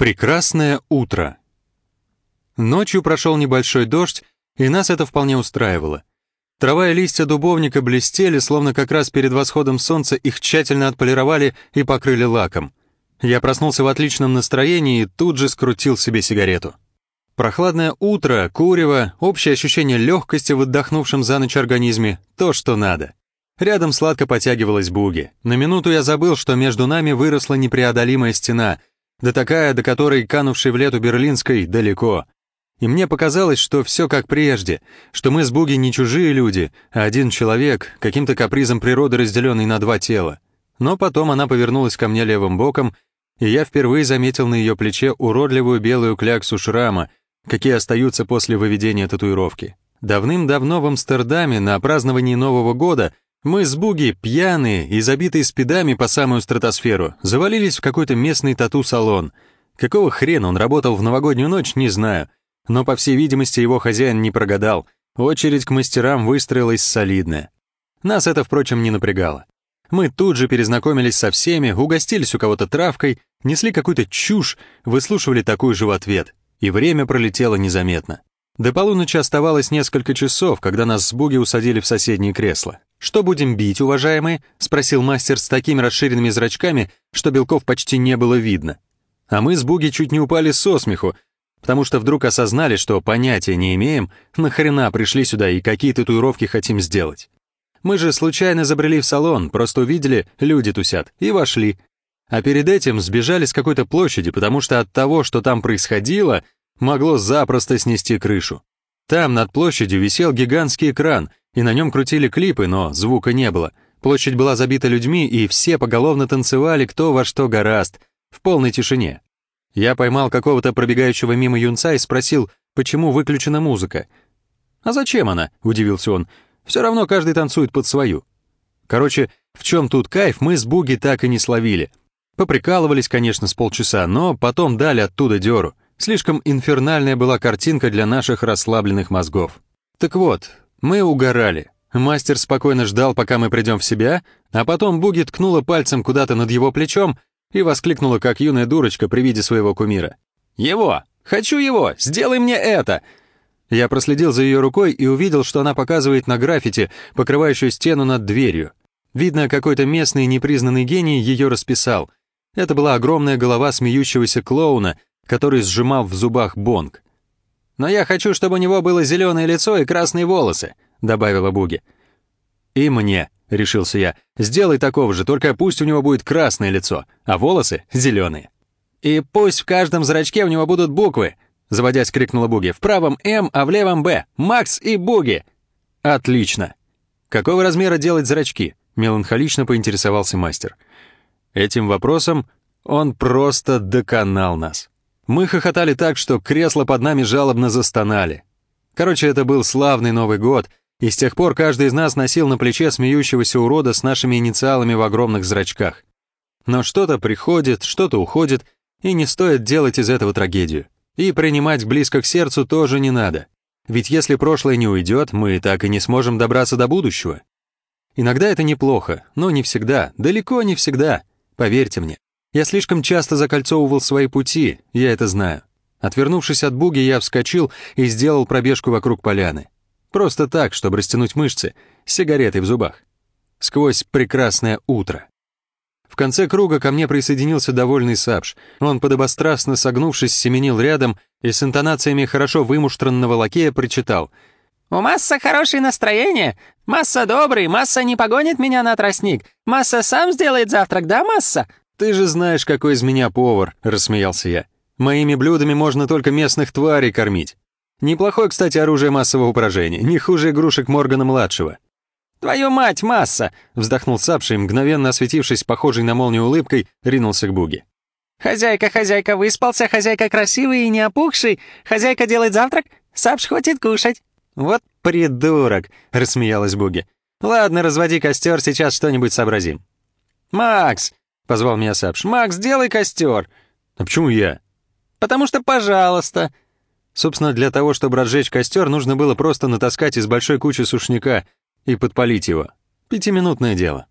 Прекрасное утро. Ночью прошел небольшой дождь, и нас это вполне устраивало. Трава и листья дубовника блестели, словно как раз перед восходом солнца их тщательно отполировали и покрыли лаком. Я проснулся в отличном настроении и тут же скрутил себе сигарету. Прохладное утро, курево, общее ощущение легкости в отдохнувшем за ночь организме — то, что надо. Рядом сладко потягивалась буги. На минуту я забыл, что между нами выросла непреодолимая стена — да такая, до которой, канувшей в лету Берлинской, далеко. И мне показалось, что все как прежде, что мы с Буги не чужие люди, а один человек, каким-то капризом природы разделенный на два тела. Но потом она повернулась ко мне левым боком, и я впервые заметил на ее плече уродливую белую кляксу шрама, какие остаются после выведения татуировки. Давным-давно в Амстердаме на праздновании Нового года мы с Буги, пьяные и забитые спидами по самую стратосферу, завалились в какой-то местный тату-салон. Какого хрена он работал в новогоднюю ночь, не знаю. Но, по всей видимости, его хозяин не прогадал. Очередь к мастерам выстроилась солидная. Нас это, впрочем, не напрягало. Мы тут же перезнакомились со всеми, угостились у кого-то травкой, несли какую-то чушь, выслушивали такой же в ответ. И время пролетело незаметно. До полуночи оставалось несколько часов, когда нас с Буги усадили в соседнее кресло. «Что будем бить, уважаемые?» — спросил мастер с такими расширенными зрачками, что белков почти не было видно. А мы с Буги чуть не упали со смеху, потому что вдруг осознали, что понятия не имеем, нахрена пришли сюда и какие татуировки хотим сделать. Мы же случайно забрели в салон, просто увидели, люди тусят, и вошли. А перед этим сбежали с какой-то площади, потому что от того, что там происходило, могло запросто снести крышу. Там над площадью висел гигантский экран, и на нем крутили клипы, но звука не было. Площадь была забита людьми, и все поголовно танцевали кто во что гораст, в полной тишине. Я поймал какого-то пробегающего мимо юнца и спросил, почему выключена музыка. «А зачем она?» — удивился он. «Все равно каждый танцует под свою». Короче, в чем тут кайф, мы с Буги так и не словили. Поприкалывались, конечно, с полчаса, но потом дали оттуда дёру. Слишком инфернальная была картинка для наших расслабленных мозгов. Так вот, мы угорали. Мастер спокойно ждал, пока мы придем в себя, а потом Буги ткнула пальцем куда-то над его плечом и воскликнула, как юная дурочка при виде своего кумира. «Его! Хочу его! Сделай мне это!» Я проследил за ее рукой и увидел, что она показывает на граффити, покрывающую стену над дверью. Видно, какой-то местный непризнанный гений ее расписал. Это была огромная голова смеющегося клоуна, который сжимал в зубах бонг. «Но я хочу, чтобы у него было зеленое лицо и красные волосы», — добавила Буги. «И мне», — решился я, — «сделай такого же, только пусть у него будет красное лицо, а волосы — зеленые». «И пусть в каждом зрачке у него будут буквы», — заводясь крикнула Буги. «В правом М, а в левом Б. Макс и Буги». «Отлично». «Какого размера делать зрачки?» — меланхолично поинтересовался мастер. Этим вопросом он просто доконал нас. Мы хохотали так, что кресла под нами жалобно застонали. Короче, это был славный Новый год, и с тех пор каждый из нас носил на плече смеющегося урода с нашими инициалами в огромных зрачках. Но что-то приходит, что-то уходит, и не стоит делать из этого трагедию. И принимать близко к сердцу тоже не надо. Ведь если прошлое не уйдет, мы так и не сможем добраться до будущего. Иногда это неплохо, но не всегда, далеко не всегда, поверьте мне. Я слишком часто закольцовывал свои пути, я это знаю. Отвернувшись от буги, я вскочил и сделал пробежку вокруг поляны. Просто так, чтобы растянуть мышцы, с сигаретой в зубах. Сквозь прекрасное утро. В конце круга ко мне присоединился довольный Сапш. Он, подобострастно согнувшись, семенил рядом и с интонациями хорошо вымуштранного лакея причитал. «У Масса хорошее настроение. Масса добрый, Масса не погонит меня на тростник. Масса сам сделает завтрак, да, Масса? «Ты же знаешь, какой из меня повар», — рассмеялся я. «Моими блюдами можно только местных тварей кормить. Неплохое, кстати, оружие массового поражения, не хуже игрушек Моргана-младшего». «Твою мать, масса!» — вздохнул Сапший, мгновенно осветившись похожей на молнию улыбкой, ринулся к Буге. «Хозяйка, хозяйка, выспался, хозяйка красивый и не опухший, хозяйка делает завтрак, Сапш хочет кушать». «Вот придурок!» — рассмеялась Буги. «Ладно, разводи костер, сейчас что-нибудь сообразим». «Макс!» Позвал меня Сапш. «Макс, сделай костер!» «А почему я?» «Потому что пожалуйста!» Собственно, для того, чтобы разжечь костер, нужно было просто натаскать из большой кучи сушняка и подпалить его. Пятиминутное дело.